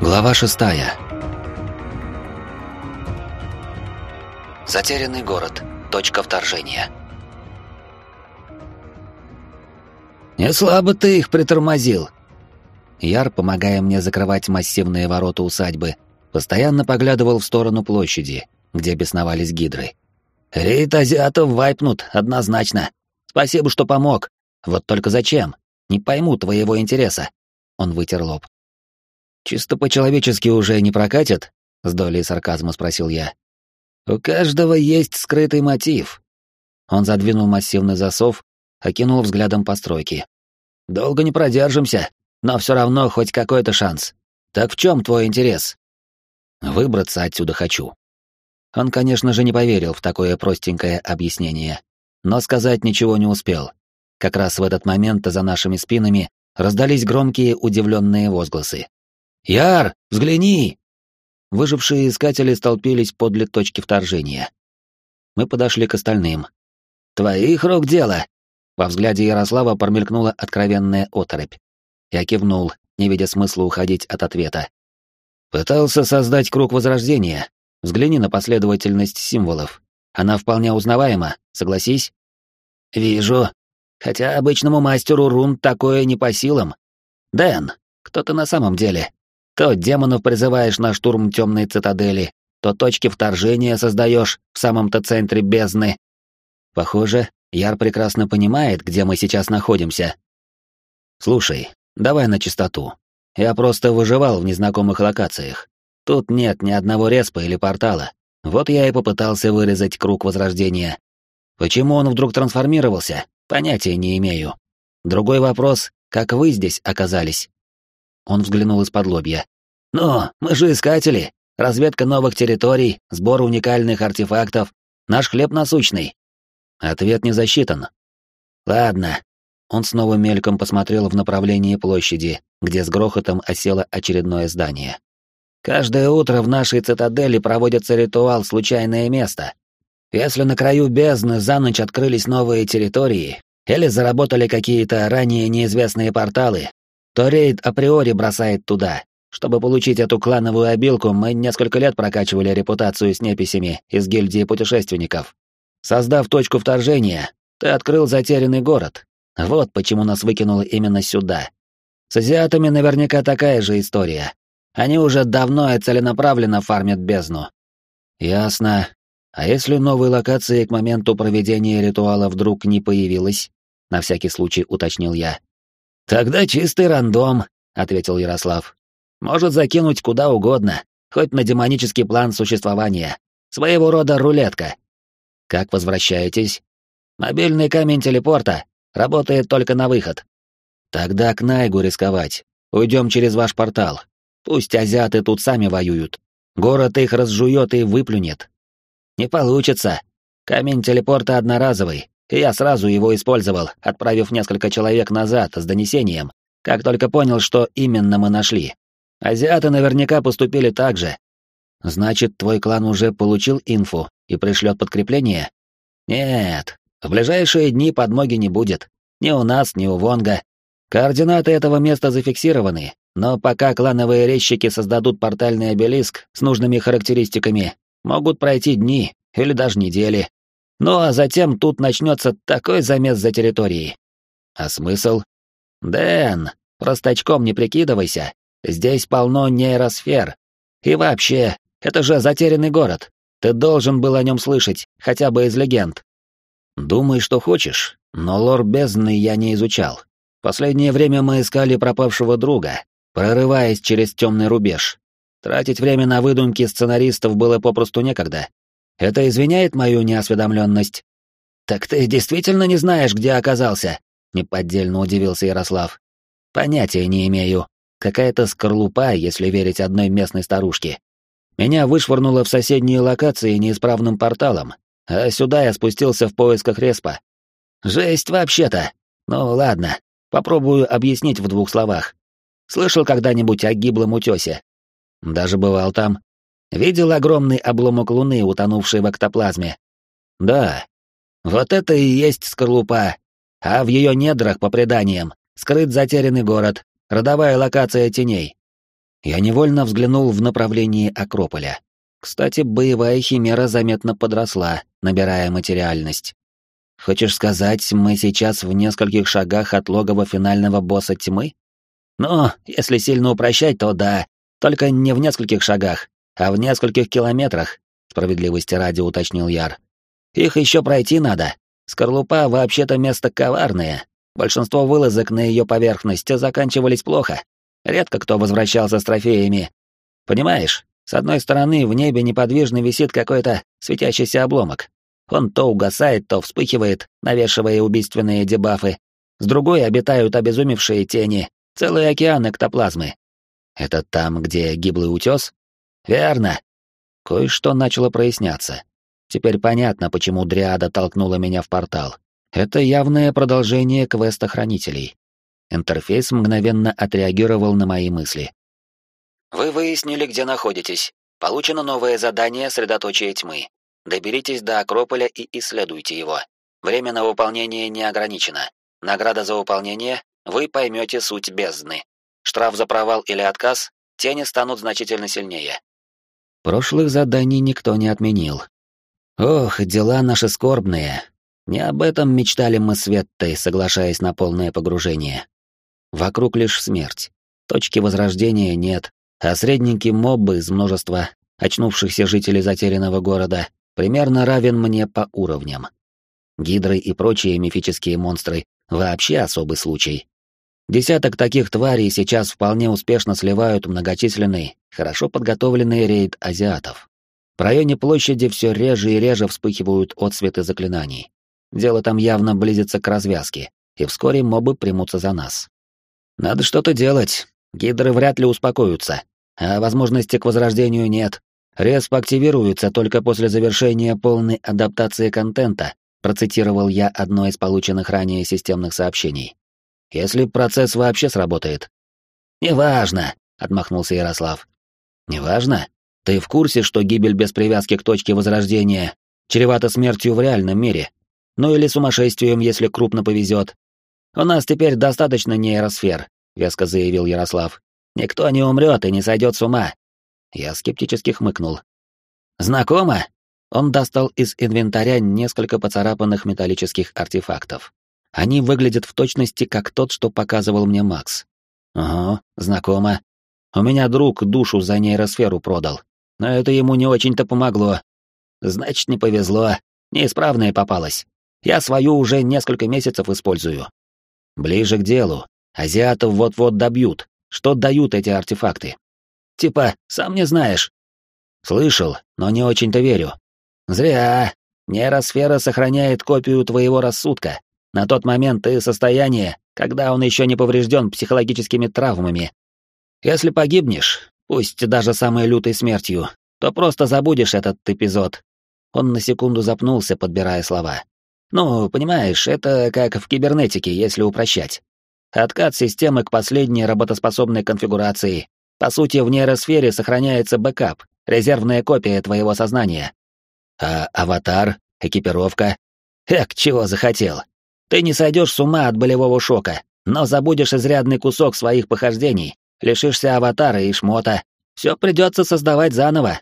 Глава шестая. Затерянный город. Точка вторжения. «Не слабо ты их притормозил!» Яр, помогая мне закрывать массивные ворота усадьбы, постоянно поглядывал в сторону площади, где бесновались гидры. «Рейд азиатов вайпнут, однозначно. Спасибо, что помог. Вот только зачем? Не пойму твоего интереса». Он вытер лоб. «Чисто по-человечески уже не прокатит?» — с долей сарказма спросил я. «У каждого есть скрытый мотив». Он задвинул массивный засов, окинул взглядом постройки. «Долго не продержимся, но все равно хоть какой-то шанс. Так в чем твой интерес?» «Выбраться отсюда хочу». Он, конечно же, не поверил в такое простенькое объяснение, но сказать ничего не успел. Как раз в этот момент за нашими спинами раздались громкие удивленные возгласы. «Яр, взгляни!» Выжившие искатели столпились подле точки вторжения. Мы подошли к остальным. «Твоих рук дело!» Во взгляде Ярослава промелькнула откровенная оторопь. Я кивнул, не видя смысла уходить от ответа. Пытался создать круг возрождения. Взгляни на последовательность символов. Она вполне узнаваема, согласись? Вижу. Хотя обычному мастеру рун такое не по силам. Дэн, кто ты на самом деле? То демонов призываешь на штурм темной цитадели, то точки вторжения создаешь в самом-то центре бездны. Похоже, Яр прекрасно понимает, где мы сейчас находимся. Слушай, давай на чистоту. Я просто выживал в незнакомых локациях. Тут нет ни одного респа или портала. Вот я и попытался вырезать круг возрождения. Почему он вдруг трансформировался, понятия не имею. Другой вопрос, как вы здесь оказались? Он взглянул из-под лобья. «Ну, мы же искатели. Разведка новых территорий, сбор уникальных артефактов. Наш хлеб насущный». Ответ не засчитан. «Ладно». Он снова мельком посмотрел в направлении площади, где с грохотом осело очередное здание. «Каждое утро в нашей цитадели проводится ритуал «Случайное место». Если на краю бездны за ночь открылись новые территории, или заработали какие-то ранее неизвестные порталы, то рейд априори бросает туда. Чтобы получить эту клановую обилку, мы несколько лет прокачивали репутацию с неписями из гильдии путешественников. Создав точку вторжения, ты открыл затерянный город. Вот почему нас выкинуло именно сюда. С азиатами наверняка такая же история. Они уже давно и целенаправленно фармят бездну. Ясно. А если новой локации к моменту проведения ритуала вдруг не появилась? На всякий случай уточнил я. «Тогда чистый рандом», — ответил Ярослав. «Может закинуть куда угодно, хоть на демонический план существования. Своего рода рулетка». «Как возвращаетесь?» «Мобильный камень телепорта. Работает только на выход». «Тогда к Найгу рисковать. Уйдем через ваш портал. Пусть азиаты тут сами воюют. Город их разжует и выплюнет». «Не получится. Камень телепорта одноразовый, и я сразу его использовал, отправив несколько человек назад с донесением, как только понял, что именно мы нашли. Азиаты наверняка поступили так же. Значит, твой клан уже получил инфу и пришлет подкрепление? Нет, в ближайшие дни подмоги не будет. Ни у нас, ни у Вонга. Координаты этого места зафиксированы, но пока клановые резчики создадут портальный обелиск с нужными характеристиками, могут пройти дни или даже недели. Ну а затем тут начнется такой замес за территорией. А смысл? Дэн, простачком не прикидывайся. Здесь полно нейросфер. И вообще, это же затерянный город. Ты должен был о нем слышать, хотя бы из легенд. Думай, что хочешь, но лор бездны я не изучал. Последнее время мы искали пропавшего друга, прорываясь через темный рубеж. Тратить время на выдумки сценаристов было попросту некогда. Это извиняет мою неосведомленность. Так ты действительно не знаешь, где оказался? Неподдельно удивился Ярослав. Понятия не имею. Какая-то скорлупа, если верить одной местной старушке. Меня вышвырнуло в соседние локации неисправным порталом, а сюда я спустился в поисках респа. Жесть вообще-то. Ну ладно, попробую объяснить в двух словах. Слышал когда-нибудь о гиблом утесе? Даже бывал там. Видел огромный обломок Луны, утонувший в эктоплазме? Да. Вот это и есть скорлупа. А в ее недрах, по преданиям, скрыт затерянный город, родовая локация теней. Я невольно взглянул в направлении Акрополя. Кстати, боевая химера заметно подросла, набирая материальность. Хочешь сказать, мы сейчас в нескольких шагах от логова финального босса тьмы? Ну, если сильно упрощать, то да, только не в нескольких шагах, а в нескольких километрах, справедливости ради уточнил Яр. Их еще пройти надо. Скорлупа вообще-то место коварное. Большинство вылазок на ее поверхности заканчивались плохо. Редко кто возвращался с трофеями. Понимаешь, с одной стороны в небе неподвижно висит какой-то светящийся обломок. Он то угасает, то вспыхивает, навешивая убийственные дебафы. С другой обитают обезумевшие тени, целый океан эктоплазмы. Это там, где гиблый утес? Верно. Кое-что начало проясняться. Теперь понятно, почему Дриада толкнула меня в портал. Это явное продолжение квеста хранителей. Интерфейс мгновенно отреагировал на мои мысли. Вы выяснили, где находитесь. Получено новое задание «Средоточие тьмы». Доберитесь до Акрополя и исследуйте его. Время на выполнение не ограничено. Награда за выполнение — вы поймете суть бездны. Штраф за провал или отказ — тени станут значительно сильнее. Прошлых заданий никто не отменил. Ох, дела наши скорбные. Не об этом мечтали мы с Веттой, соглашаясь на полное погружение. Вокруг лишь смерть. Точки возрождения нет, а средненький моббы из множества очнувшихся жителей затерянного города примерно равен мне по уровням. Гидры и прочие мифические монстры — вообще особый случай. Десяток таких тварей сейчас вполне успешно сливают многочисленный, хорошо подготовленный рейд азиатов. В районе площади все реже и реже вспыхивают отсветы заклинаний. Дело там явно близится к развязке, и вскоре мобы примутся за нас. Надо что-то делать. Гидры вряд ли успокоятся, а возможности к возрождению нет. Респ активируется только после завершения полной адаптации контента, процитировал я одно из полученных ранее системных сообщений. Если процесс вообще сработает. Неважно, отмахнулся Ярослав. Неважно? Ты в курсе, что гибель без привязки к точке возрождения чревата смертью в реальном мире? Ну или сумасшествием, если крупно повезет. У нас теперь достаточно нейросфер, веско заявил Ярослав. Никто не умрет и не сойдет с ума. Я скептически хмыкнул. «Знакомо?» Он достал из инвентаря несколько поцарапанных металлических артефактов. Они выглядят в точности как тот, что показывал мне Макс. Ага, знакомо. У меня друг душу за нейросферу продал, но это ему не очень-то помогло. Значит, не повезло, неисправная попалась. Я свою уже несколько месяцев использую. Ближе к делу. Азиатов вот-вот добьют. Что дают эти артефакты? Типа, сам не знаешь. Слышал, но не очень-то верю. Зря. Нейросфера сохраняет копию твоего рассудка. На тот момент и состояние, когда он еще не поврежден психологическими травмами. Если погибнешь, пусть даже самой лютой смертью, то просто забудешь этот эпизод. Он на секунду запнулся, подбирая слова. Ну, понимаешь, это как в кибернетике, если упрощать. Откат системы к последней работоспособной конфигурации, по сути, в нейросфере сохраняется бэкап, резервная копия твоего сознания. А аватар, экипировка? Эк, чего захотел. Ты не сойдешь с ума от болевого шока, но забудешь изрядный кусок своих похождений, лишишься аватара и шмота. Все придется создавать заново.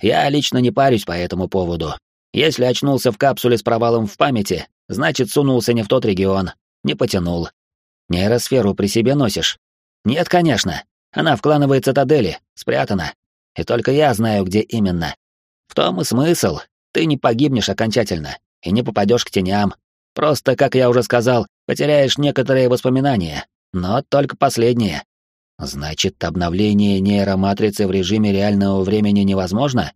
Я лично не парюсь по этому поводу. Если очнулся в капсуле с провалом в памяти, значит, сунулся не в тот регион, не потянул. Нейросферу при себе носишь? Нет, конечно. Она в клановой цитадели, спрятана. И только я знаю, где именно. В том и смысл. Ты не погибнешь окончательно и не попадешь к теням. Просто, как я уже сказал, потеряешь некоторые воспоминания, но только последние. Значит, обновление нейроматрицы в режиме реального времени невозможно?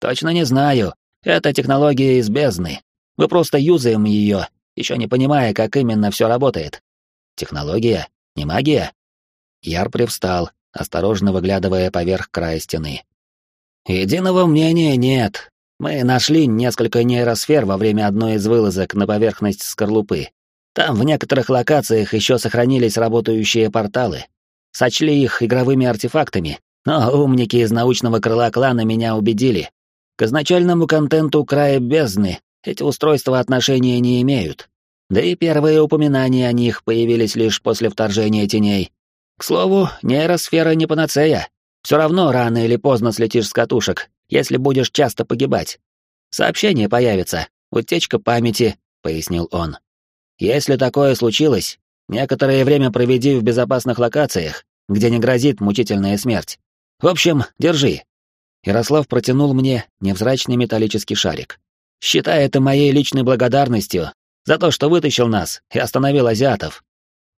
Точно не знаю. Это технология из бездны. Мы просто юзаем ее, еще не понимая, как именно все работает. Технология? Не магия? Яр привстал, осторожно выглядывая поверх края стены. «Единого мнения нет. Мы нашли несколько нейросфер во время одной из вылазок на поверхность скорлупы. Там в некоторых локациях еще сохранились работающие порталы. Сочли их игровыми артефактами, но умники из научного крыла клана меня убедили. К изначальному контенту края бездны эти устройства отношения не имеют. Да и первые упоминания о них появились лишь после вторжения теней. К слову, нейросфера не панацея, Все равно рано или поздно слетишь с катушек, если будешь часто погибать. Сообщение появится, утечка памяти, пояснил он. Если такое случилось, некоторое время проведи в безопасных локациях, где не грозит мучительная смерть. В общем, держи. Ярослав протянул мне невзрачный металлический шарик. Считай это моей личной благодарностью за то, что вытащил нас и остановил азиатов.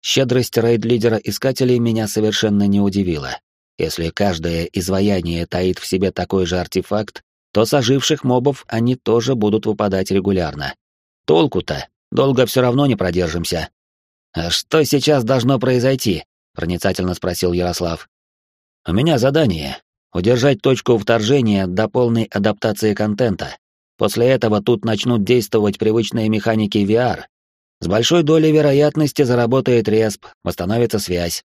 Щедрость рейд-лидера искателей меня совершенно не удивила. Если каждое изваяние таит в себе такой же артефакт, то с оживших мобов они тоже будут выпадать регулярно. Толку-то, долго все равно не продержимся. «А что сейчас должно произойти?» — проницательно спросил Ярослав. «У меня задание — удержать точку вторжения до полной адаптации контента. После этого тут начнут действовать привычные механики VR, с большой долей вероятности заработает респ, восстановится связь.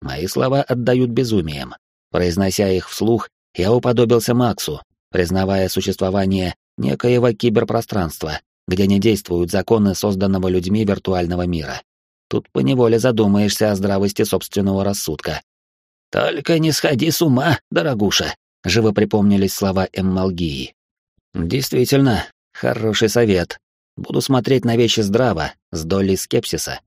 Мои слова отдают безумием. Произнося их вслух, я уподобился Максу, признавая существование некоего киберпространства, где не действуют законы созданного людьми виртуального мира. Тут поневоле задумаешься о здравости собственного рассудка. «Только не сходи с ума, дорогуша», — живо припомнились слова Эммалгии. «Действительно, хороший совет, Буду смотреть на вещи здраво, с долей скепсиса.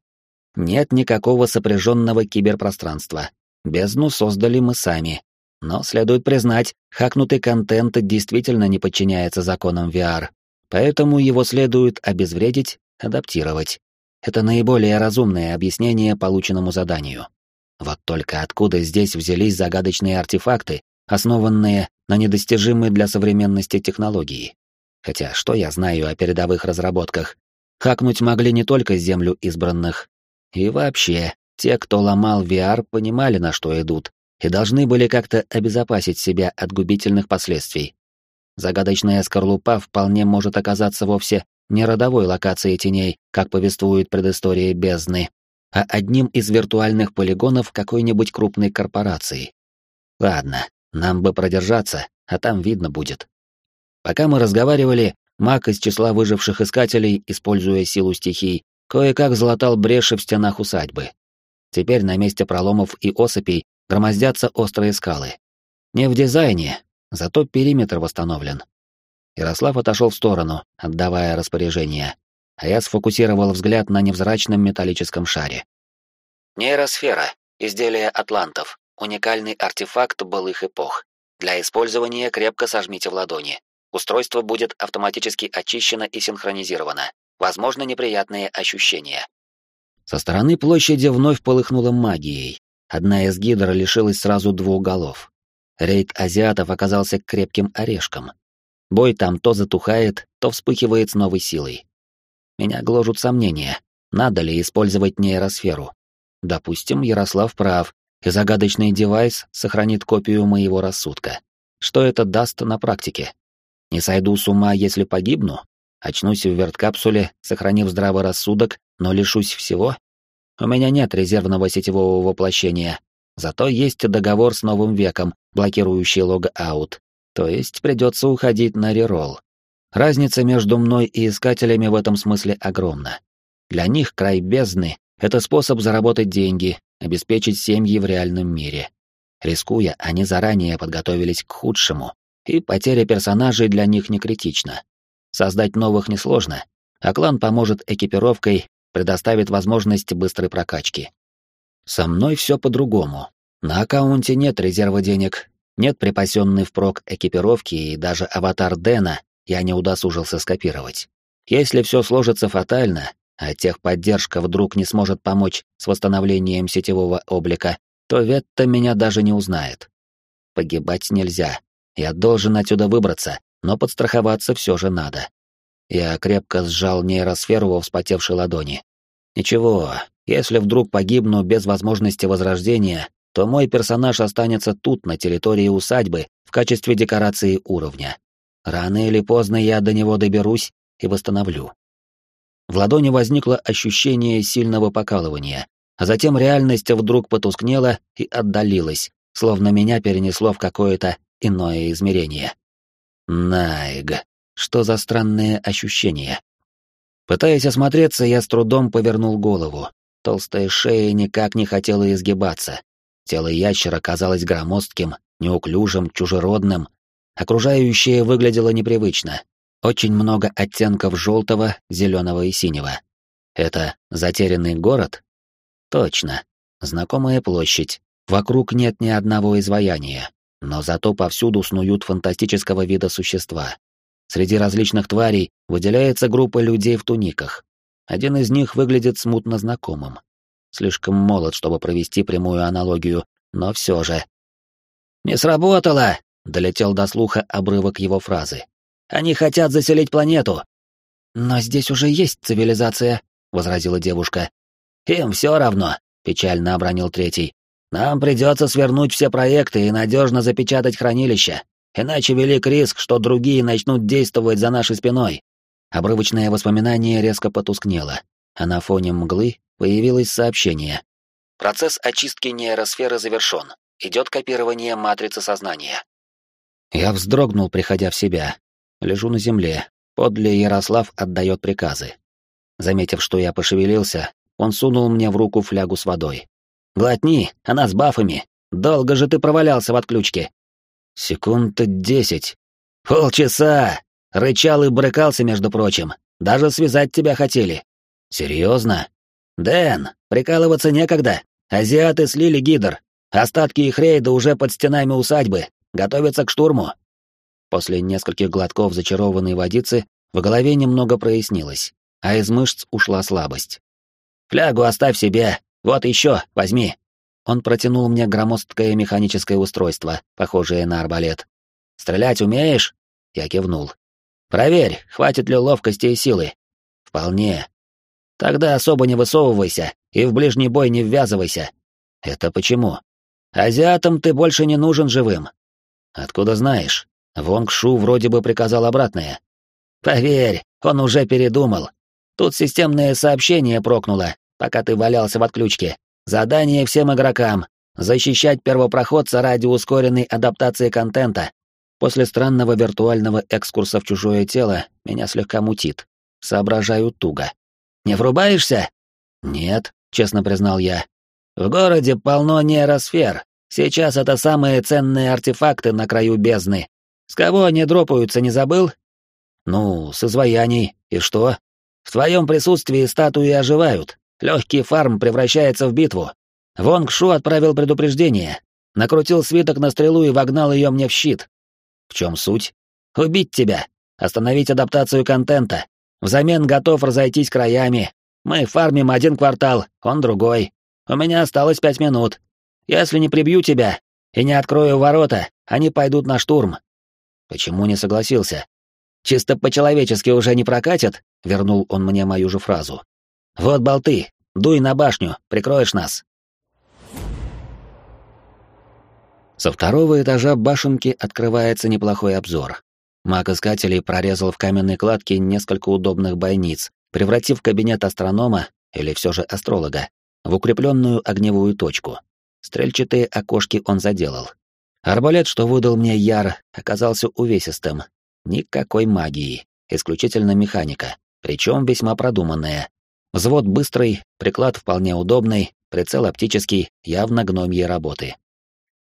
Нет никакого сопряженного киберпространства. Бездну создали мы сами. Но, следует признать, хакнутый контент действительно не подчиняется законам VR. Поэтому его следует обезвредить, адаптировать. Это наиболее разумное объяснение полученному заданию. Вот только откуда здесь взялись загадочные артефакты, основанные на недостижимой для современности технологии? Хотя что я знаю о передовых разработках? Хакнуть могли не только землю избранных. И вообще, те, кто ломал VR, понимали, на что идут, и должны были как-то обезопасить себя от губительных последствий. Загадочная скорлупа вполне может оказаться вовсе не родовой локацией теней, как повествует предыстория бездны, а одним из виртуальных полигонов какой-нибудь крупной корпорации. Ладно, нам бы продержаться, а там видно будет. Пока мы разговаривали, маг из числа выживших искателей, используя силу стихий, кое-как залатал бреши в стенах усадьбы. Теперь на месте проломов и осыпей громоздятся острые скалы. Не в дизайне, зато периметр восстановлен. Ярослав отошел в сторону, отдавая распоряжение, а я сфокусировал взгляд на невзрачном металлическом шаре. Нейросфера, изделие атлантов, уникальный артефакт былых эпох. Для использования крепко сожмите в ладони. Устройство будет автоматически очищено и синхронизировано. Возможно, неприятные ощущения. Со стороны площади вновь полыхнула магией. Одна из гидр лишилась сразу двух голов. Рейд азиатов оказался крепким орешком. Бой там то затухает, то вспыхивает с новой силой. Меня гложут сомнения, надо ли использовать нейросферу. Допустим, Ярослав прав, и загадочный девайс сохранит копию моего рассудка. Что это даст на практике? Не сойду с ума, если погибну? Очнусь в верткапсуле, сохранив здравый рассудок, но лишусь всего? У меня нет резервного сетевого воплощения. Зато есть договор с новым веком, блокирующий лог-аут. То есть придется уходить на реролл. Разница между мной и искателями в этом смысле огромна. Для них край бездны — это способ заработать деньги, обеспечить семьи в реальном мире. Рискуя, они заранее подготовились к худшему, и потеря персонажей для них не критична. Создать новых несложно, а клан поможет экипировкой, предоставит возможность быстрой прокачки. Со мной все по-другому. На аккаунте нет резерва денег, нет припасенной впрок экипировки и даже аватар Дэна я не удосужился скопировать. Если все сложится фатально, а техподдержка вдруг не сможет помочь с восстановлением сетевого облика, то Ветта меня даже не узнает. Погибать нельзя, я должен отсюда выбраться, но подстраховаться все же надо. Я крепко сжал нейросферу во вспотевшей ладони. Ничего, если вдруг погибну без возможности возрождения, то мой персонаж останется тут, на территории усадьбы, в качестве декорации уровня. Рано или поздно я до него доберусь и восстановлю. В ладони возникло ощущение сильного покалывания, а затем реальность вдруг потускнела и отдалилась, словно меня перенесло в какое-то иное измерение. Найг, что за странное ощущение? Пытаясь осмотреться, я с трудом повернул голову. Толстая шея никак не хотела изгибаться. Тело ящера казалось громоздким, неуклюжим, чужеродным. Окружающее выглядело непривычно. Очень много оттенков желтого, зеленого и синего. Это затерянный город? Точно. Знакомая площадь. Вокруг нет ни одного изваяния, но зато повсюду снуют фантастического вида существа. Среди различных тварей выделяется группа людей в туниках. Один из них выглядит смутно знакомым. Слишком молод, чтобы провести прямую аналогию, но все же. «Не сработало!» — долетел до слуха обрывок его фразы. «Они хотят заселить планету!» «Но здесь уже есть цивилизация», — возразила девушка. «Им все равно», — печально обронил третий. «Нам придется свернуть все проекты и надежно запечатать хранилище, иначе велик риск, что другие начнут действовать за нашей спиной». Обрывочное воспоминание резко потускнело, а на фоне мглы появилось сообщение. Процесс очистки нейросферы завершен. Идет копирование матрицы сознания. Я вздрогнул, приходя в себя. Лежу на земле. Подле Ярослав отдает приказы. Заметив, что я пошевелился, он сунул мне в руку флягу с водой. «Глотни, она с бафами. Долго же ты провалялся в отключке?» «Секунд десять. Полчаса!» Рычал и брыкался, между прочим. Даже связать тебя хотели. Серьезно? Дэн, прикалываться некогда. Азиаты слили гидр. Остатки их рейда уже под стенами усадьбы. Готовятся к штурму. После нескольких глотков зачарованной водицы в голове немного прояснилось, а из мышц ушла слабость. «Флягу оставь себе. Вот еще, возьми». Он протянул мне громоздкое механическое устройство, похожее на арбалет. «Стрелять умеешь?» Я кивнул. «Проверь, хватит ли ловкости и силы». «Вполне. Тогда особо не высовывайся и в ближний бой не ввязывайся. Это почему? Азиатам ты больше не нужен живым. Откуда знаешь? Вонг Шу вроде бы приказал обратное. Поверь, он уже передумал. Тут системное сообщение прокнуло, пока ты валялся в отключке. Задание всем игрокам — защищать первопроходца ради ускоренной адаптации контента. После странного виртуального экскурса в чужое тело меня слегка мутит. Соображаю туго. Не врубаешься? Нет, честно признал я. В городе полно нейросфер. Сейчас это самые ценные артефакты на краю бездны. С кого они дропаются, не забыл? Ну, с изваяний. И что? В твоем присутствии статуи оживают. Легкий фарм превращается в битву. Вонг Шу отправил предупреждение. Накрутил свиток на стрелу и вогнал ее мне в щит. В чем суть? Убить тебя. Остановить адаптацию контента. Взамен готов разойтись краями. Мы фармим один квартал, он другой. У меня осталось пять минут. Если не прибью тебя и не открою ворота, они пойдут на штурм. Почему не согласился? Чисто по-человечески уже не прокатит, вернул он мне мою же фразу. Вот болты, дуй на башню, прикроешь нас. Со второго этажа башенки открывается неплохой обзор. Маг-искателей прорезал в каменной кладке несколько удобных бойниц, превратив кабинет астронома, или все же астролога, в укрепленную огневую точку. Стрельчатые окошки он заделал. Арбалет, что выдал мне Яр, оказался увесистым. Никакой магии, исключительно механика, причем весьма продуманная. Взвод быстрый, приклад вполне удобный, прицел оптический, явно гномьей работы.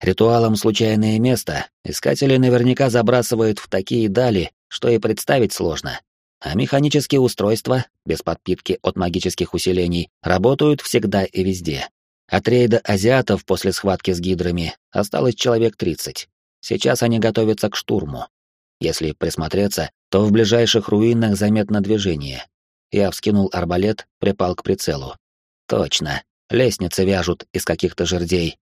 Ритуалом «случайное место» искатели наверняка забрасывают в такие дали, что и представить сложно. А механические устройства, без подпитки от магических усилений, работают всегда и везде. От рейда азиатов после схватки с гидрами осталось человек 30. Сейчас они готовятся к штурму. Если присмотреться, то в ближайших руинах заметно движение. Я вскинул арбалет, припал к прицелу. Точно, лестницы вяжут из каких-то жердей,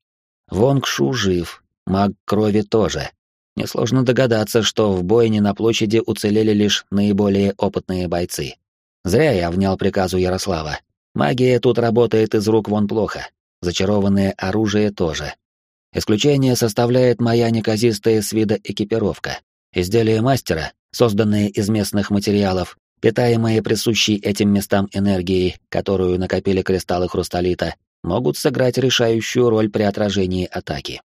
Вонг Шу жив, маг крови тоже. Несложно догадаться, что в бойне на площади уцелели лишь наиболее опытные бойцы. Зря я внял приказу Ярослава. Магия тут работает из рук вон плохо. Зачарованное оружие тоже. Исключение составляет моя неказистая с вида экипировка. Изделия мастера, созданные из местных материалов, питаемые присущей этим местам энергией, которую накопили кристаллы хрусталита, могут сыграть решающую роль при отражении атаки.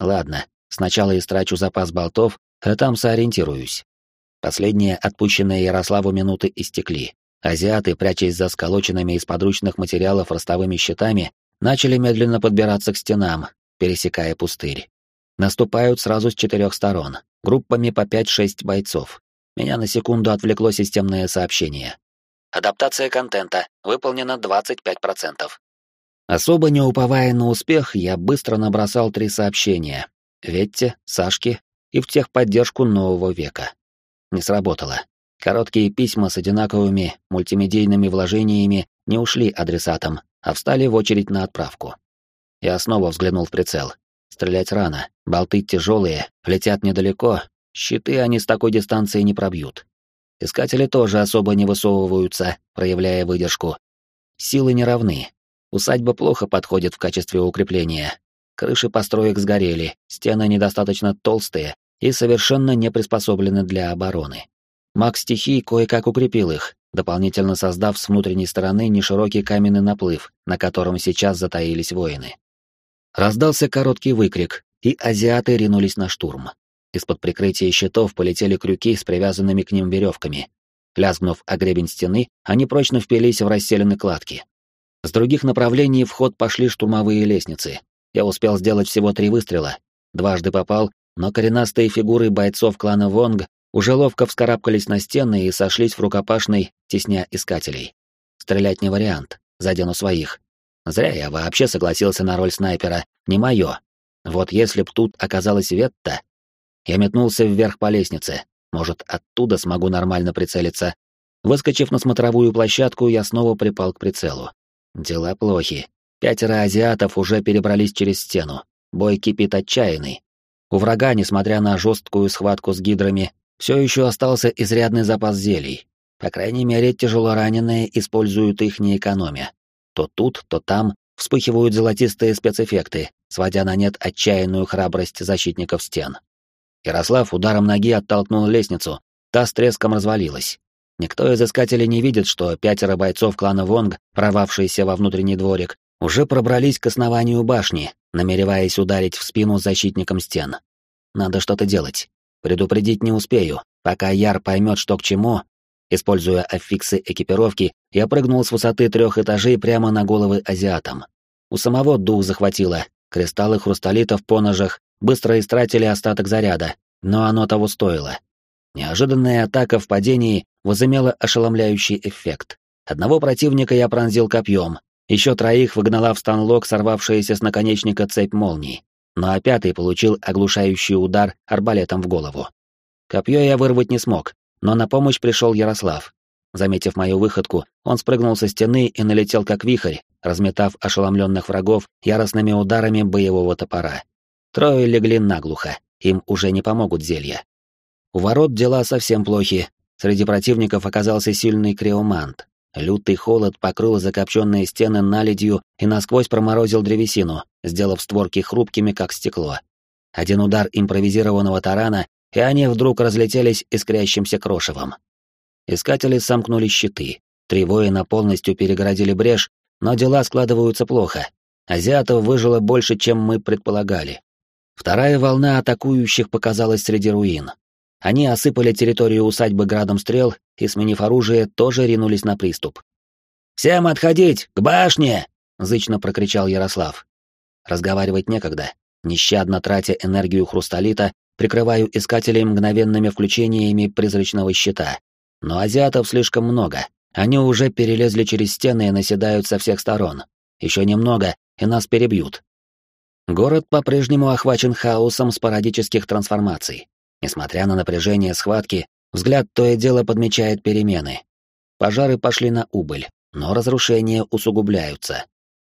Ладно, сначала истрачу запас болтов, а там сориентируюсь. Последние отпущенные Ярославу минуты истекли. Азиаты, прячась за сколоченными из подручных материалов ростовыми щитами, начали медленно подбираться к стенам, пересекая пустырь. Наступают сразу с четырех сторон, группами по 5-6 бойцов. Меня на секунду отвлекло системное сообщение. Адаптация контента выполнена 25%. Особо не уповая на успех, я быстро набросал три сообщения. Ветте, Сашке и в техподдержку нового века. Не сработало. Короткие письма с одинаковыми мультимедийными вложениями не ушли адресатам, а встали в очередь на отправку. Я снова взглянул в прицел. Стрелять рано, болты тяжелые, летят недалеко, щиты они с такой дистанции не пробьют. Искатели тоже особо не высовываются, проявляя выдержку. Силы не равны. Усадьба плохо подходит в качестве укрепления. Крыши построек сгорели, стены недостаточно толстые и совершенно не приспособлены для обороны. Маг стихий кое-как укрепил их, дополнительно создав с внутренней стороны неширокий каменный наплыв, на котором сейчас затаились воины. Раздался короткий выкрик, и азиаты ринулись на штурм. Из-под прикрытия щитов полетели крюки с привязанными к ним веревками. Лязгнув о гребень стены, они прочно впились в расселены кладки. С других направлений в ход пошли штурмовые лестницы. Я успел сделать всего три выстрела. Дважды попал, но коренастые фигуры бойцов клана Вонг уже ловко вскарабкались на стены и сошлись в рукопашной, тесня искателей. Стрелять не вариант, задену своих. Зря я вообще согласился на роль снайпера, не моё. Вот если б тут оказалась Ветта... Я метнулся вверх по лестнице, может, оттуда смогу нормально прицелиться. Выскочив на смотровую площадку, я снова припал к прицелу. Дела плохи. Пятеро азиатов уже перебрались через стену. Бой кипит отчаянный. У врага, несмотря на жесткую схватку с гидрами, все еще остался изрядный запас зелий. По крайней мере, тяжело раненые используют их не экономя. То тут, то там вспыхивают золотистые спецэффекты, сводя на нет отчаянную храбрость защитников стен. Ярослав ударом ноги оттолкнул лестницу, та с треском развалилась. Никто из искателей не видит, что пятеро бойцов клана Вонг, прорвавшиеся во внутренний дворик, уже пробрались к основанию башни, намереваясь ударить в спину защитникам стен. Надо что-то делать. Предупредить не успею. Пока Яр поймет, что к чему, используя аффиксы экипировки, я прыгнул с высоты трех этажей прямо на головы азиатам. У самого дух захватило. Кристаллы хрусталитов по ножах быстро истратили остаток заряда, но оно того стоило. Неожиданная атака в падении возымела ошеломляющий эффект. Одного противника я пронзил копьем, еще троих выгнала в станлок сорвавшаяся с наконечника цепь молний ну а пятый получил оглушающий удар арбалетом в голову. Копье я вырвать не смог, но на помощь пришел Ярослав. Заметив мою выходку, он спрыгнул со стены и налетел как вихрь, разметав ошеломленных врагов яростными ударами боевого топора. Трое легли наглухо, им уже не помогут зелья. У ворот дела совсем плохи. Среди противников оказался сильный криомант, Лютый холод покрыл закопченные стены наледью и насквозь проморозил древесину, сделав створки хрупкими, как стекло. Один удар импровизированного тарана, и они вдруг разлетелись искрящимся крошевом. Искатели сомкнули щиты. Три воина полностью перегородили брешь, но дела складываются плохо. Азиатов выжило больше, чем мы предполагали. Вторая волна атакующих показалась среди руин. Они осыпали территорию усадьбы градом стрел и, сменив оружие, тоже ринулись на приступ. «Всем отходить! К башне!» — зычно прокричал Ярослав. Разговаривать некогда. Нещадно тратя энергию хрусталита, прикрываю искателей мгновенными включениями призрачного щита. Но азиатов слишком много. Они уже перелезли через стены и наседают со всех сторон. Еще немного, и нас перебьют. Город по-прежнему охвачен хаосом спорадических трансформаций. Несмотря на напряжение схватки, взгляд то и дело подмечает перемены. Пожары пошли на убыль, но разрушения усугубляются.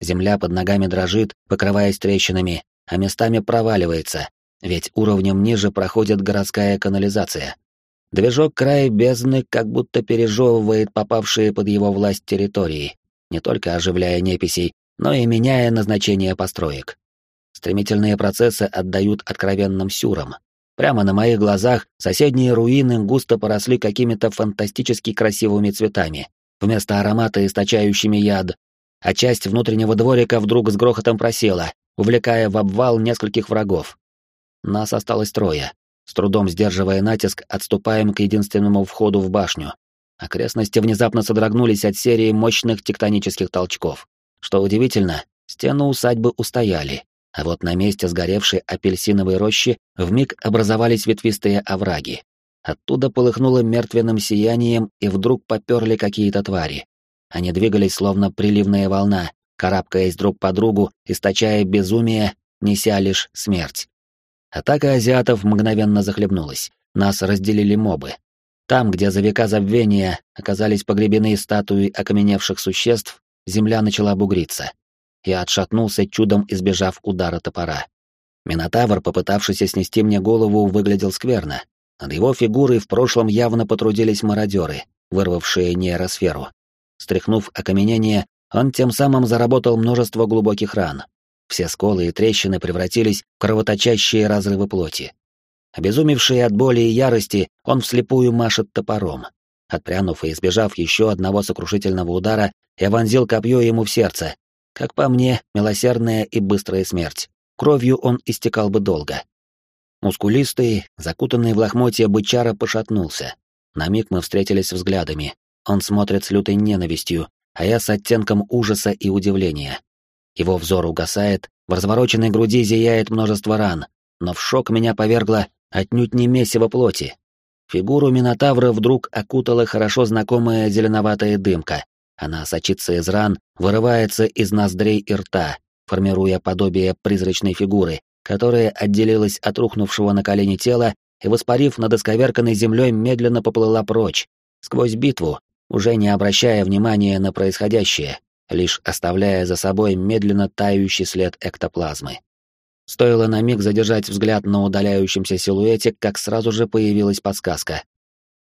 Земля под ногами дрожит, покрываясь трещинами, а местами проваливается, ведь уровнем ниже проходит городская канализация. Движок края бездны как будто пережевывает попавшие под его власть территории, не только оживляя неписей, но и меняя назначение построек. Стремительные процессы отдают откровенным сюрам, Прямо на моих глазах соседние руины густо поросли какими-то фантастически красивыми цветами, вместо аромата источающими яд, а часть внутреннего дворика вдруг с грохотом просела, увлекая в обвал нескольких врагов. Нас осталось трое. С трудом сдерживая натиск, отступаем к единственному входу в башню. Окрестности внезапно содрогнулись от серии мощных тектонических толчков. Что удивительно, стены усадьбы устояли, А вот на месте сгоревшей апельсиновой рощи вмиг образовались ветвистые овраги. Оттуда полыхнуло мертвенным сиянием, и вдруг поперли какие-то твари. Они двигались словно приливная волна, карабкаясь друг по другу, источая безумие, неся лишь смерть. Атака азиатов мгновенно захлебнулась. Нас разделили мобы. Там, где за века забвения оказались погребены статуи окаменевших существ, земля начала бугриться. Я отшатнулся, чудом избежав удара топора. Минотавр, попытавшийся снести мне голову, выглядел скверно. Над его фигурой в прошлом явно потрудились мародеры, вырвавшие нейросферу. Стряхнув окаменение, он тем самым заработал множество глубоких ран. Все сколы и трещины превратились в кровоточащие разрывы плоти. Обезумевший от боли и ярости, он вслепую машет топором. Отпрянув и избежав еще одного сокрушительного удара, я вонзил копье ему в сердце. Как по мне, милосердная и быстрая смерть. Кровью он истекал бы долго. Мускулистый, закутанный в лохмотья бычара пошатнулся. На миг мы встретились взглядами. Он смотрит с лютой ненавистью, а я с оттенком ужаса и удивления. Его взор угасает, в развороченной груди зияет множество ран, но в шок меня повергло отнюдь не месиво плоти. Фигуру Минотавра вдруг окутала хорошо знакомая зеленоватая дымка. Она сочится из ран, вырывается из ноздрей и рта, формируя подобие призрачной фигуры, которая отделилась от рухнувшего на колени тела и, воспарив над исковерканной землей, медленно поплыла прочь, сквозь битву, уже не обращая внимания на происходящее, лишь оставляя за собой медленно тающий след эктоплазмы. Стоило на миг задержать взгляд на удаляющемся силуэте, как сразу же появилась подсказка.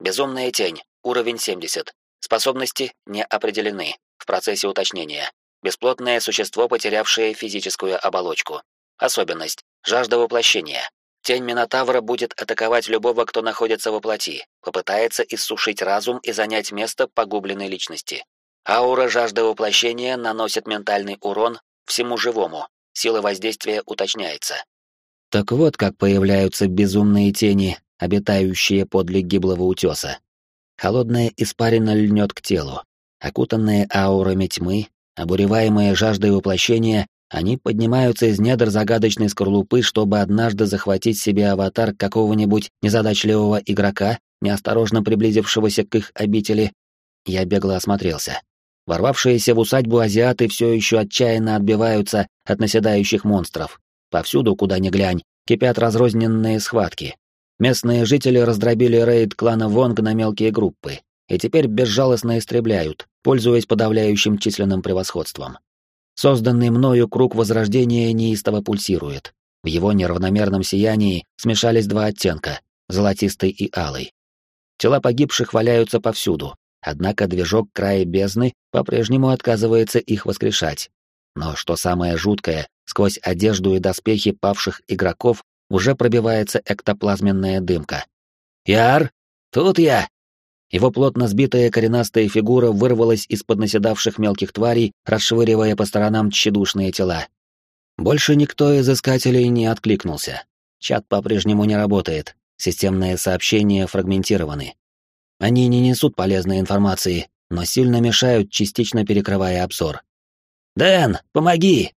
Безумная тень, уровень 70. Способности не определены. В процессе уточнения. Бесплотное существо, потерявшее физическую оболочку. Особенность. Жажда воплощения. Тень Минотавра будет атаковать любого, кто находится во плоти, попытается иссушить разум и занять место погубленной личности. Аура жажды воплощения наносит ментальный урон всему живому, Сила воздействия уточняется. Так вот как появляются безумные тени, обитающие подле гиблого утеса. Холодная испарина льнет к телу. Окутанные аурами тьмы, обуреваемые жаждой воплощения, они поднимаются из недр загадочной скорлупы, чтобы однажды захватить себе аватар какого-нибудь незадачливого игрока, неосторожно приблизившегося к их обители. Я бегло осмотрелся. Ворвавшиеся в усадьбу азиаты все еще отчаянно отбиваются от наседающих монстров. Повсюду, куда ни глянь, кипят разрозненные схватки. Местные жители раздробили рейд клана Вонг на мелкие группы и теперь безжалостно истребляют, пользуясь подавляющим численным превосходством. Созданный мною круг возрождения неистово пульсирует. В его неравномерном сиянии смешались два оттенка — золотистый и алый. Тела погибших валяются повсюду, Однако движок края бездны по-прежнему отказывается их воскрешать. Но что самое жуткое, сквозь одежду и доспехи павших игроков уже пробивается эктоплазменная дымка. «Яр! Тут я!» Его плотно сбитая коренастая фигура вырвалась из-под наседавших мелких тварей, расшвыривая по сторонам тщедушные тела. Больше никто из искателей не откликнулся. Чат по-прежнему не работает, системные сообщения фрагментированы. Они не несут полезной информации, но сильно мешают, частично перекрывая обзор. «Дэн, помоги!»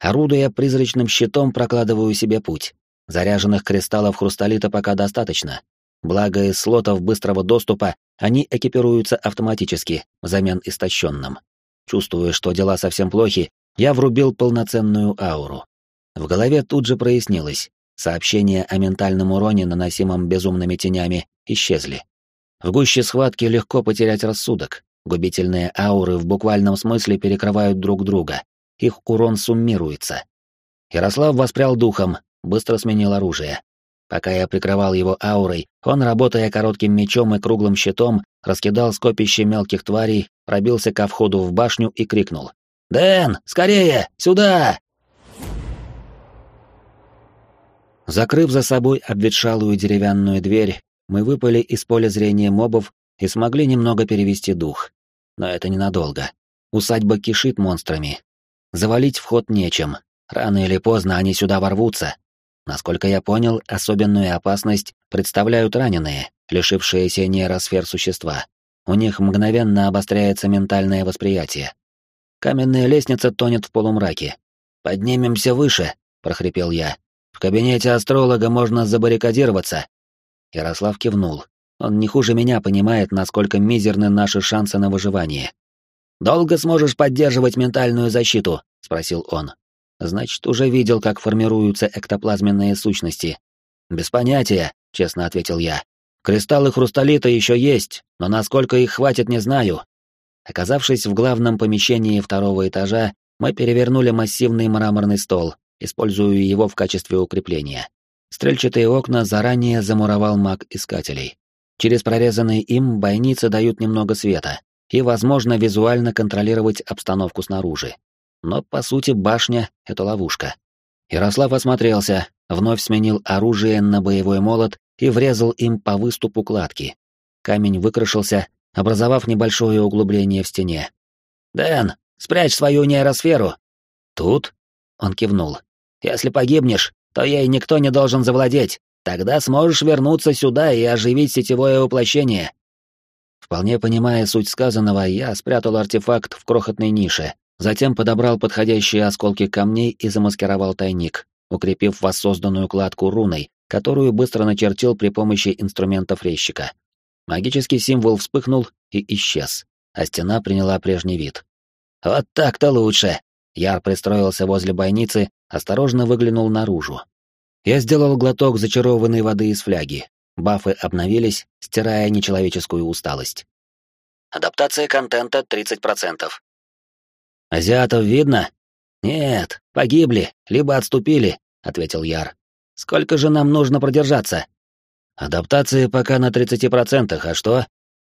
Орудуя призрачным щитом, прокладываю себе путь. Заряженных кристаллов хрусталита пока достаточно. Благо из слотов быстрого доступа они экипируются автоматически, взамен истощенным. Чувствуя, что дела совсем плохи, я врубил полноценную ауру. В голове тут же прояснилось. Сообщения о ментальном уроне, наносимом безумными тенями, исчезли. В гуще схватки легко потерять рассудок. Губительные ауры в буквальном смысле перекрывают друг друга. Их урон суммируется. Ярослав воспрял духом, быстро сменил оружие. Пока я прикрывал его аурой, он, работая коротким мечом и круглым щитом, раскидал скопище мелких тварей, пробился ко входу в башню и крикнул. «Дэн, скорее! Сюда!» Закрыв за собой обветшалую деревянную дверь, мы выпали из поля зрения мобов и смогли немного перевести дух. Но это ненадолго. Усадьба кишит монстрами. Завалить вход нечем. Рано или поздно они сюда ворвутся. Насколько я понял, особенную опасность представляют раненые, лишившиеся нейросфер существа. У них мгновенно обостряется ментальное восприятие. Каменная лестница тонет в полумраке. Поднимемся выше. — прохрипел я. «В кабинете астролога можно забаррикадироваться». Ярослав кивнул. Он не хуже меня понимает, насколько мизерны наши шансы на выживание. «Долго сможешь поддерживать ментальную защиту?» — спросил он. «Значит, уже видел, как формируются эктоплазменные сущности». «Без понятия», — честно ответил я. «Кристаллы хрусталита еще есть, но насколько их хватит, не знаю». Оказавшись в главном помещении второго этажа, мы перевернули массивный мраморный стол, используя его в качестве укрепления. Стрельчатые окна заранее замуровал маг искателей. Через прорезанные им бойницы дают немного света, и возможно визуально контролировать обстановку снаружи. Но, по сути, башня — это ловушка. Ярослав осмотрелся, вновь сменил оружие на боевой молот и врезал им по выступу кладки. Камень выкрашился, образовав небольшое углубление в стене. «Дэн, спрячь свою нейросферу!» «Тут?» — он кивнул. «Если погибнешь, то ей никто не должен завладеть. Тогда сможешь вернуться сюда и оживить сетевое воплощение. Вполне понимая суть сказанного, я спрятал артефакт в крохотной нише, затем подобрал подходящие осколки камней и замаскировал тайник, укрепив воссозданную кладку руной, которую быстро начертил при помощи инструментов резчика. Магический символ вспыхнул и исчез, а стена приняла прежний вид. «Вот так-то лучше!» Яр пристроился возле бойницы, осторожно выглянул наружу. Я сделал глоток зачарованной воды из фляги. Бафы обновились, стирая нечеловеческую усталость. Адаптация контента 30%. «Азиатов видно?» «Нет, погибли, либо отступили», — ответил Яр. «Сколько же нам нужно продержаться?» «Адаптация пока на 30%, а что?»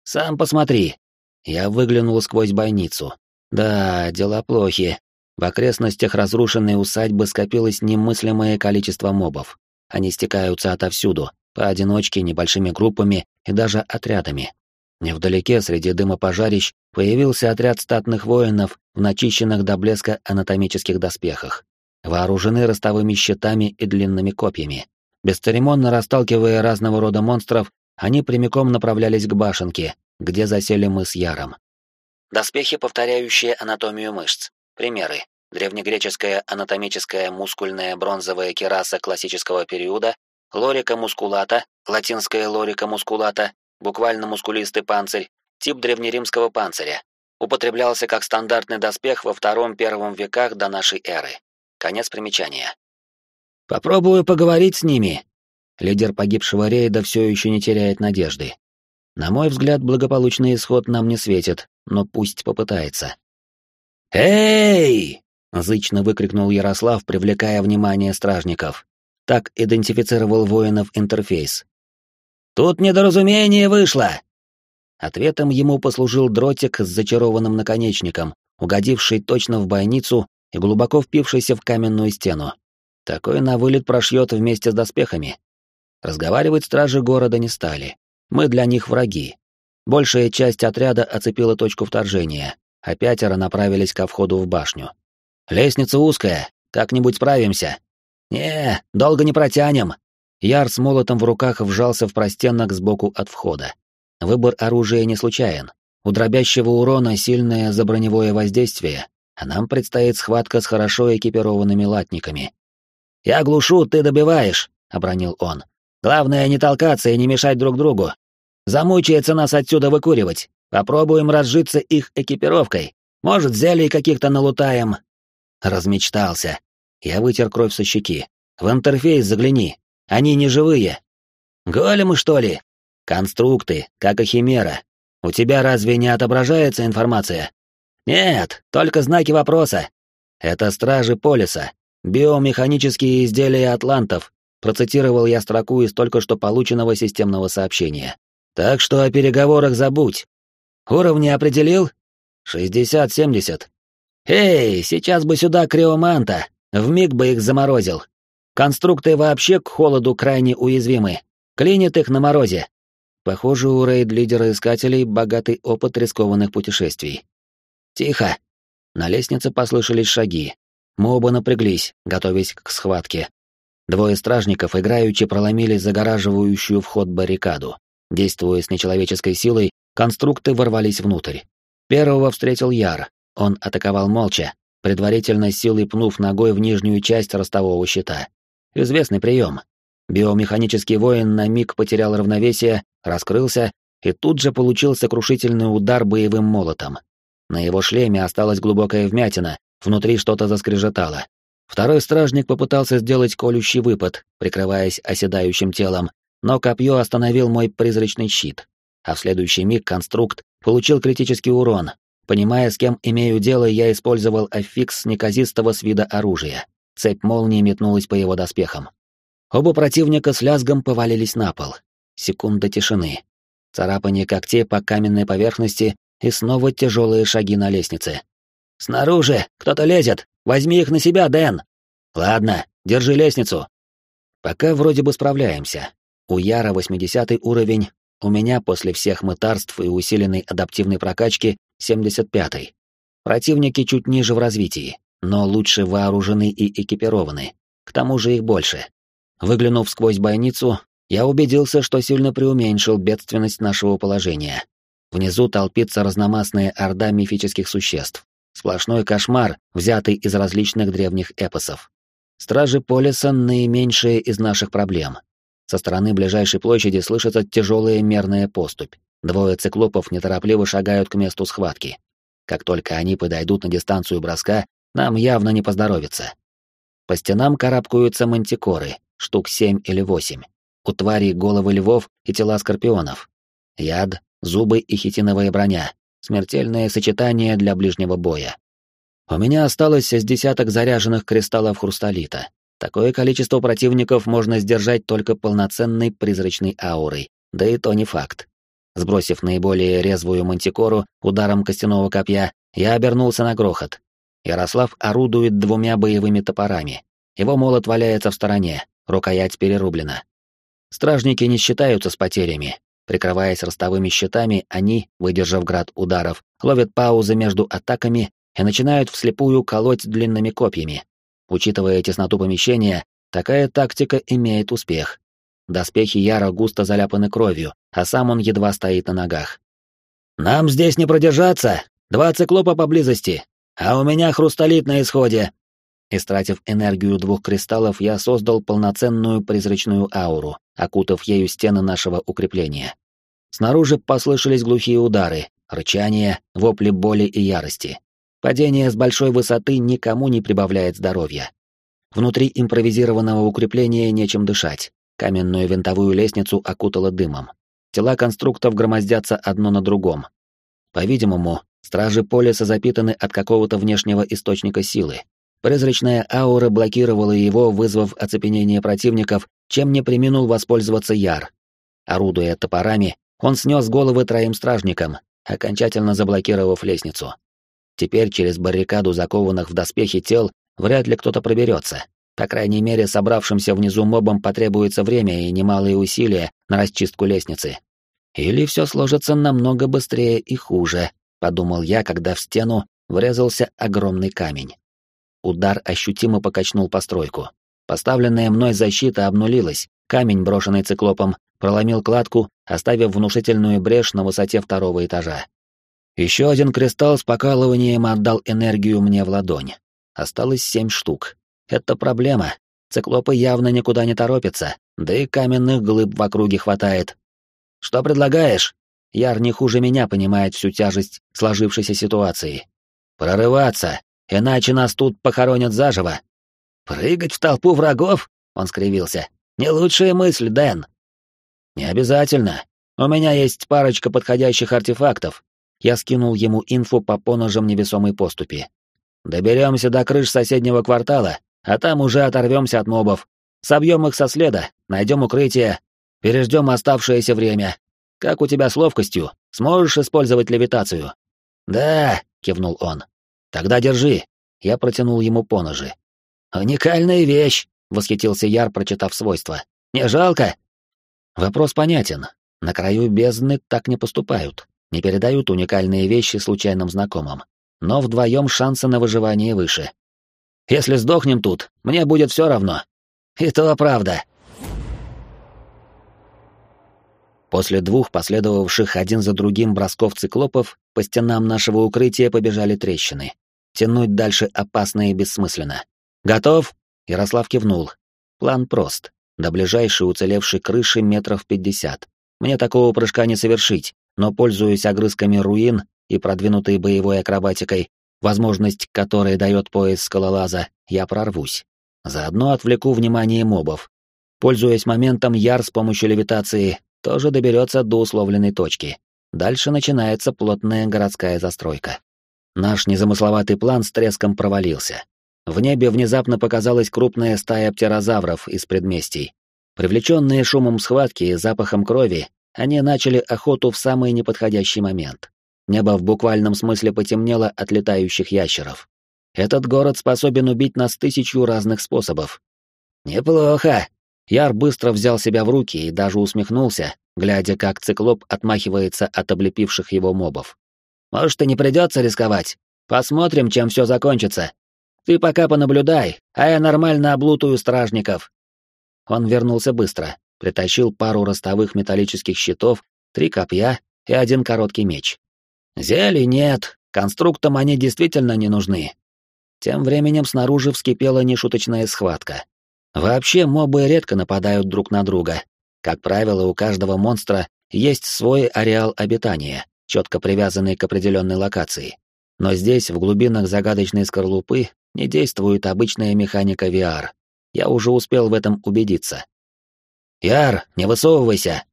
«Сам посмотри». Я выглянул сквозь бойницу. «Да, дела плохи. В окрестностях разрушенной усадьбы скопилось немыслимое количество мобов. Они стекаются отовсюду, поодиночке, небольшими группами и даже отрядами. Невдалеке, среди дыма пожарищ, появился отряд статных воинов в начищенных до блеска анатомических доспехах, вооружены ростовыми щитами и длинными копьями. Бесцеремонно расталкивая разного рода монстров, они прямиком направлялись к башенке, где засели мы с Яром. Доспехи, повторяющие анатомию мышц. Примеры. Древнегреческая анатомическая мускульная бронзовая кераса классического периода, лорика мускулата, латинская лорика мускулата, буквально мускулистый панцирь, тип древнеримского панциря. Употреблялся как стандартный доспех во втором-первом веках до нашей эры. Конец примечания. «Попробую поговорить с ними». Лидер погибшего рейда все еще не теряет надежды. На мой взгляд, благополучный исход нам не светит, но пусть попытается. «Эй!» — зычно выкрикнул Ярослав, привлекая внимание стражников. Так идентифицировал воинов интерфейс. «Тут недоразумение вышло!» Ответом ему послужил дротик с зачарованным наконечником, угодивший точно в бойницу и глубоко впившийся в каменную стену. Такой на вылет прошьет вместе с доспехами. Разговаривать стражи города не стали. Мы для них враги. Большая часть отряда оцепила точку вторжения, а пятеро направились ко входу в башню. «Лестница узкая, как-нибудь справимся». «Не, долго не протянем». Яр с молотом в руках вжался в простенок сбоку от входа. Выбор оружия не случайен. У дробящего урона сильное заброневое воздействие, а нам предстоит схватка с хорошо экипированными латниками. «Я глушу, ты добиваешь», — обронил он. «Главное не толкаться и не мешать друг другу. Замучается нас отсюда выкуривать. Попробуем разжиться их экипировкой. Может, зелий каких-то налутаем. Размечтался. Я вытер кровь со щеки. В интерфейс загляни. Они не живые. Големы, что ли? Конструкты, как и химера. У тебя разве не отображается информация? Нет, только знаки вопроса. Это стражи полиса. Биомеханические изделия атлантов. Процитировал я строку из только что полученного системного сообщения. Так что о переговорах забудь. Уровни определил? Шестьдесят-семьдесят. Эй, сейчас бы сюда криоманта, вмиг бы их заморозил. Конструкты вообще к холоду крайне уязвимы. Клинит их на морозе. Похоже, у рейд-лидера искателей богатый опыт рискованных путешествий. Тихо. На лестнице послышались шаги. Мы оба напряглись, готовясь к схватке. Двое стражников играючи проломили загораживающую вход баррикаду. Действуя с нечеловеческой силой, Конструкты ворвались внутрь. Первого встретил Яр. Он атаковал молча, предварительно силой пнув ногой в нижнюю часть ростового щита. Известный прием. Биомеханический воин на миг потерял равновесие, раскрылся и тут же получил сокрушительный удар боевым молотом. На его шлеме осталась глубокая вмятина, внутри что-то заскрежетало. Второй стражник попытался сделать колющий выпад, прикрываясь оседающим телом, но копье остановил мой призрачный щит. А в следующий миг конструкт получил критический урон. Понимая, с кем имею дело, я использовал аффикс неказистого с вида оружия. Цепь молнии метнулась по его доспехам. Оба противника с лязгом повалились на пол. Секунда тишины. Царапание когтей по каменной поверхности и снова тяжелые шаги на лестнице. «Снаружи! Кто-то лезет! Возьми их на себя, Дэн!» «Ладно, держи лестницу!» Пока вроде бы справляемся. У Яра 80 уровень, у меня после всех мытарств и усиленной адаптивной прокачки 75 -й. Противники чуть ниже в развитии, но лучше вооружены и экипированы. К тому же их больше. Выглянув сквозь бойницу, я убедился, что сильно преуменьшил бедственность нашего положения. Внизу толпится разномастная орда мифических существ. Сплошной кошмар, взятый из различных древних эпосов. Стражи Полиса — наименьшие из наших проблем. Со стороны ближайшей площади слышится тяжелая мерная поступь. Двое циклопов неторопливо шагают к месту схватки. Как только они подойдут на дистанцию броска, нам явно не поздоровится. По стенам карабкаются мантикоры, штук семь или восемь. У тварей головы львов и тела скорпионов. Яд, зубы и хитиновая броня. Смертельное сочетание для ближнего боя. У меня осталось с десяток заряженных кристаллов хрусталита. Такое количество противников можно сдержать только полноценной призрачной аурой, да и то не факт. Сбросив наиболее резвую мантикору ударом костяного копья, я обернулся на грохот. Ярослав орудует двумя боевыми топорами. Его молот валяется в стороне, рукоять перерублена. Стражники не считаются с потерями. Прикрываясь ростовыми щитами, они, выдержав град ударов, ловят паузы между атаками и начинают вслепую колоть длинными копьями, Учитывая тесноту помещения, такая тактика имеет успех. Доспехи Яра густо заляпаны кровью, а сам он едва стоит на ногах. «Нам здесь не продержаться! Два циклопа поблизости! А у меня хрусталит на исходе!» Истратив энергию двух кристаллов, я создал полноценную призрачную ауру, окутав ею стены нашего укрепления. Снаружи послышались глухие удары, рычание, вопли боли и ярости. Падение с большой высоты никому не прибавляет здоровья. Внутри импровизированного укрепления нечем дышать. Каменную винтовую лестницу окутало дымом. Тела конструктов громоздятся одно на другом. По-видимому, стражи полиса запитаны от какого-то внешнего источника силы. Призрачная аура блокировала его, вызвав оцепенение противников, чем не приминул воспользоваться Яр. Орудуя топорами, он снес головы троим стражникам, окончательно заблокировав лестницу. Теперь через баррикаду закованных в доспехи тел вряд ли кто-то проберется. По крайней мере, собравшимся внизу мобам потребуется время и немалые усилия на расчистку лестницы. Или все сложится намного быстрее и хуже, подумал я, когда в стену врезался огромный камень. Удар ощутимо покачнул постройку. Поставленная мной защита обнулилась, камень, брошенный циклопом, проломил кладку, оставив внушительную брешь на высоте второго этажа. Еще один кристалл с покалыванием отдал энергию мне в ладонь. Осталось семь штук. Это проблема. Циклопы явно никуда не торопятся, да и каменных глыб в округе хватает. Что предлагаешь? Яр не хуже меня понимает всю тяжесть сложившейся ситуации. Прорываться, иначе нас тут похоронят заживо. Прыгать в толпу врагов? Он скривился. Не лучшая мысль, Дэн. Не обязательно. У меня есть парочка подходящих артефактов, я скинул ему инфу по поножам невесомой поступи. Доберемся до крыш соседнего квартала, а там уже оторвемся от мобов. Собьем их со следа, найдем укрытие, переждем оставшееся время. Как у тебя с ловкостью? Сможешь использовать левитацию? Да, кивнул он. Тогда держи. Я протянул ему поножи. Уникальная вещь, восхитился Яр, прочитав свойства. Не жалко? Вопрос понятен. На краю бездны так не поступают не передают уникальные вещи случайным знакомым, но вдвоем шансы на выживание выше. Если сдохнем тут, мне будет все равно. И то правда. После двух последовавших один за другим бросков циклопов по стенам нашего укрытия побежали трещины. Тянуть дальше опасно и бессмысленно. «Готов?» Ярослав кивнул. План прост. До ближайшей уцелевшей крыши метров пятьдесят. Мне такого прыжка не совершить, но, пользуясь огрызками руин и продвинутой боевой акробатикой, возможность которой дает пояс скалолаза, я прорвусь. Заодно отвлеку внимание мобов. Пользуясь моментом, Яр с помощью левитации тоже доберется до условленной точки. Дальше начинается плотная городская застройка. Наш незамысловатый план с треском провалился. В небе внезапно показалась крупная стая птерозавров из предместий. Привлеченные шумом схватки и запахом крови, они начали охоту в самый неподходящий момент. Небо в буквальном смысле потемнело от летающих ящеров. Этот город способен убить нас тысячу разных способов. Неплохо. Яр быстро взял себя в руки и даже усмехнулся, глядя, как циклоп отмахивается от облепивших его мобов. Может, и не придется рисковать. Посмотрим, чем все закончится. Ты пока понаблюдай, а я нормально облутаю стражников. Он вернулся быстро, притащил пару ростовых металлических щитов, три копья и один короткий меч. Зелий нет, конструктам они действительно не нужны. Тем временем снаружи вскипела нешуточная схватка. Вообще мобы редко нападают друг на друга. Как правило, у каждого монстра есть свой ареал обитания, четко привязанный к определенной локации. Но здесь, в глубинах загадочной скорлупы, не действует обычная механика VR. Я уже успел в этом убедиться. «Яр, не высовывайся!»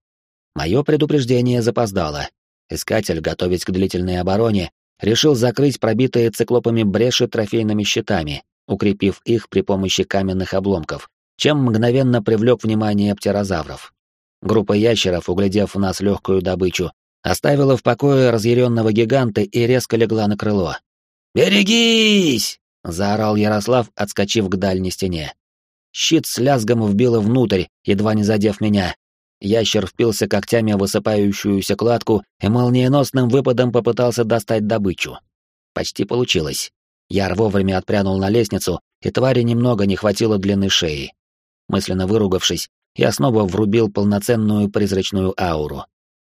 Мое предупреждение запоздало. Искатель, готовясь к длительной обороне, решил закрыть пробитые циклопами бреши трофейными щитами, укрепив их при помощи каменных обломков, чем мгновенно привлек внимание птерозавров. Группа ящеров, углядев в нас легкую добычу, оставила в покое разъяренного гиганта и резко легла на крыло. «Берегись!» — заорал Ярослав, отскочив к дальней стене. Щит с лязгом вбило внутрь, едва не задев меня. Ящер впился когтями в высыпающуюся кладку и молниеносным выпадом попытался достать добычу. Почти получилось. Яр вовремя отпрянул на лестницу, и твари немного не хватило длины шеи. Мысленно выругавшись, я снова врубил полноценную призрачную ауру.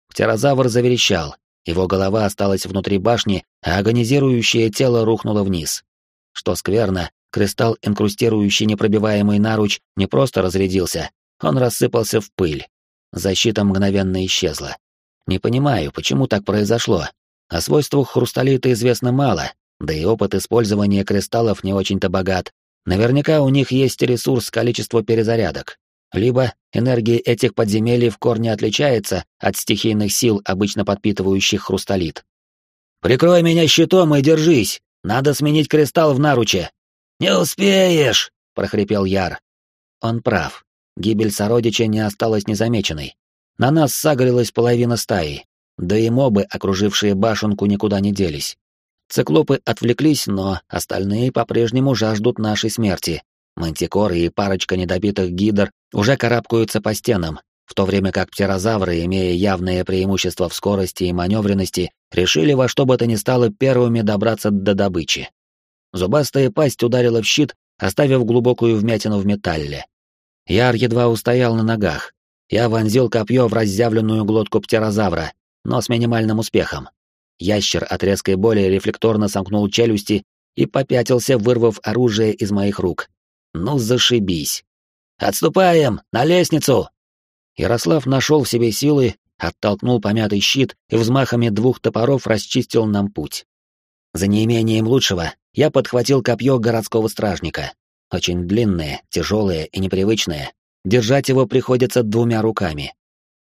Птерозавр заверещал, его голова осталась внутри башни, а агонизирующее тело рухнуло вниз. Что скверно, кристалл, инкрустирующий непробиваемый наруч, не просто разрядился, он рассыпался в пыль. Защита мгновенно исчезла. Не понимаю, почему так произошло. О свойствах хрусталита известно мало, да и опыт использования кристаллов не очень-то богат. Наверняка у них есть ресурс количества перезарядок. Либо энергия этих подземелий в корне отличается от стихийных сил, обычно подпитывающих хрусталит. «Прикрой меня щитом и держись! Надо сменить кристалл в наруче!» «Не успеешь!» — прохрипел Яр. Он прав. Гибель сородича не осталась незамеченной. На нас сагрилась половина стаи, да и мобы, окружившие башенку, никуда не делись. Циклопы отвлеклись, но остальные по-прежнему жаждут нашей смерти. Мантикоры и парочка недобитых гидр уже карабкаются по стенам, в то время как птерозавры, имея явное преимущество в скорости и маневренности, решили во что бы то ни стало первыми добраться до добычи. Зубастая пасть ударила в щит, оставив глубокую вмятину в металле. Яр едва устоял на ногах. Я вонзил копье в разъявленную глотку птерозавра, но с минимальным успехом. Ящер от резкой боли рефлекторно сомкнул челюсти и попятился, вырвав оружие из моих рук. Ну, зашибись. «Отступаем! На лестницу!» Ярослав нашел в себе силы, оттолкнул помятый щит и взмахами двух топоров расчистил нам путь. За неимением лучшего я подхватил копье городского стражника. Очень длинное, тяжелое и непривычное. Держать его приходится двумя руками.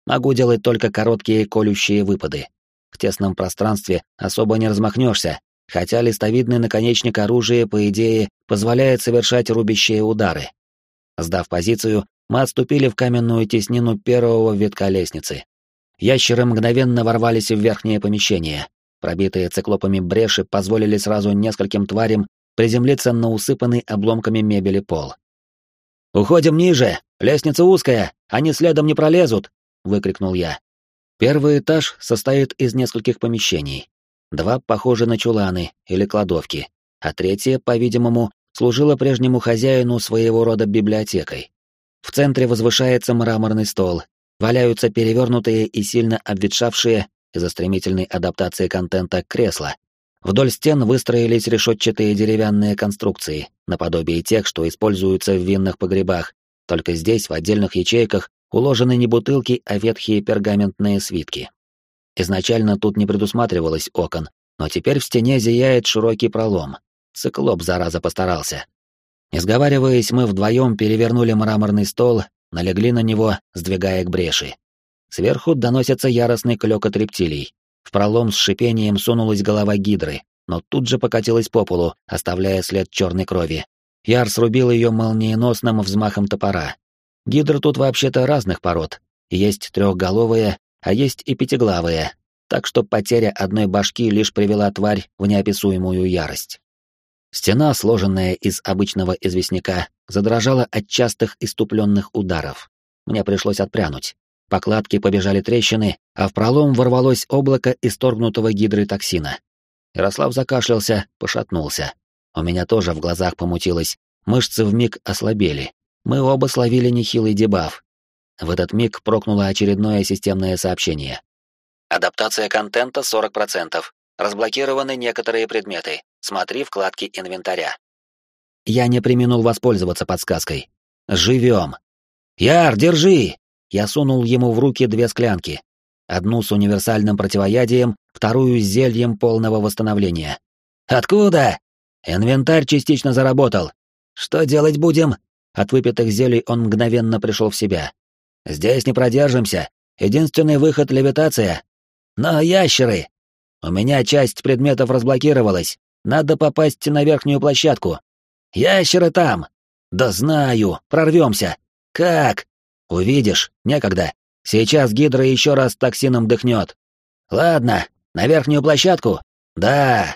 Могу делать только короткие колющие выпады. В тесном пространстве особо не размахнешься, хотя листовидный наконечник оружия, по идее, позволяет совершать рубящие удары. Сдав позицию, мы отступили в каменную теснину первого витка лестницы. Ящеры мгновенно ворвались в верхнее помещение. Пробитые циклопами бреши позволили сразу нескольким тварям приземлиться на усыпанный обломками мебели пол. «Уходим ниже! Лестница узкая! Они следом не пролезут!» — выкрикнул я. Первый этаж состоит из нескольких помещений. Два похожи на чуланы или кладовки, а третье, по-видимому, служило прежнему хозяину своего рода библиотекой. В центре возвышается мраморный стол, валяются перевернутые и сильно обветшавшие из-за стремительной адаптации контента кресла. Вдоль стен выстроились решетчатые деревянные конструкции, наподобие тех, что используются в винных погребах, только здесь, в отдельных ячейках, уложены не бутылки, а ветхие пергаментные свитки. Изначально тут не предусматривалось окон, но теперь в стене зияет широкий пролом. Циклоп, зараза, постарался. Не сговариваясь, мы вдвоем перевернули мраморный стол, налегли на него, сдвигая к бреши. Сверху доносится яростный клёкот рептилий. В пролом с шипением сунулась голова гидры, но тут же покатилась по полу, оставляя след черной крови. Яр срубил ее молниеносным взмахом топора. Гидры тут вообще-то разных пород. Есть трехголовые, а есть и пятиглавые, так что потеря одной башки лишь привела тварь в неописуемую ярость. Стена, сложенная из обычного известняка, задрожала от частых иступленных ударов. Мне пришлось отпрянуть. По кладке побежали трещины, а в пролом ворвалось облако исторгнутого гидры токсина. Ярослав закашлялся, пошатнулся. У меня тоже в глазах помутилось, мышцы вмиг ослабели. Мы оба словили нехилый дебаф. В этот миг прокнуло очередное системное сообщение. Адаптация контента 40%. Разблокированы некоторые предметы. Смотри вкладки инвентаря. Я не применул воспользоваться подсказкой. Живем. Яр, держи! Я сунул ему в руки две склянки. Одну с универсальным противоядием, вторую с зельем полного восстановления. Откуда? Инвентарь частично заработал. Что делать будем? От выпитых зелий он мгновенно пришел в себя. Здесь не продержимся. Единственный выход — левитация. Но ящеры! У меня часть предметов разблокировалась. Надо попасть на верхнюю площадку. Ящеры там! Да знаю, прорвемся. Как? Увидишь, некогда. Сейчас гидра еще раз токсином дыхнет. Ладно, на верхнюю площадку? Да,